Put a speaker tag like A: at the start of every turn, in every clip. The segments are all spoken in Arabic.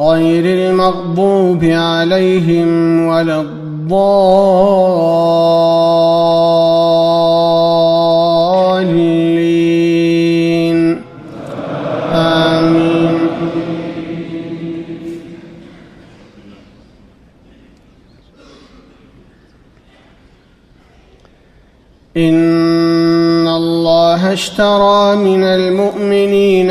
A: غير المغضوب عليهم ولا الضالين. آمين. إن الله اشترى من المؤمنين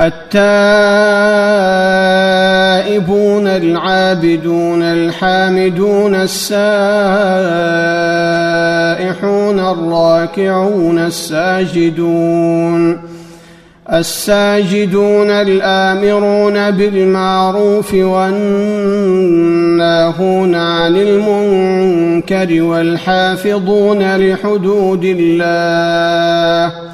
A: التائبون العابدون الحامدون السائحون الراكعون الساجدون الساجدون الآمرون بالمعروف والناهون عن المنكر والحافظون لحدود الله